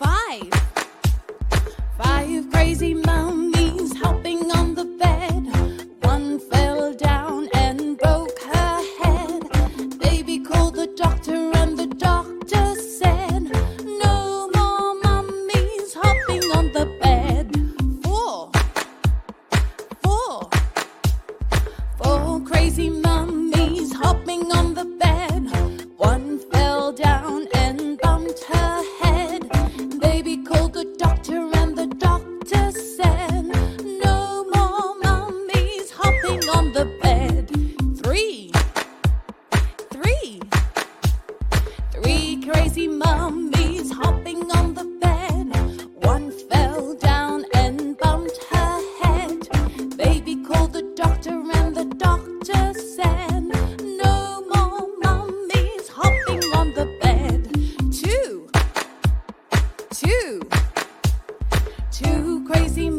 five. Five crazy mummies hopping on the bed. One fell down and broke her head. Baby called the doctor, and the doctor said, No more mummies hopping on the bed. Four, four, four crazy mummies. crazy mummies hopping on the bed. One fell down and bumped her head. Baby called the doctor, and the doctor said, No more mummies hopping on the bed. Two, two, two crazy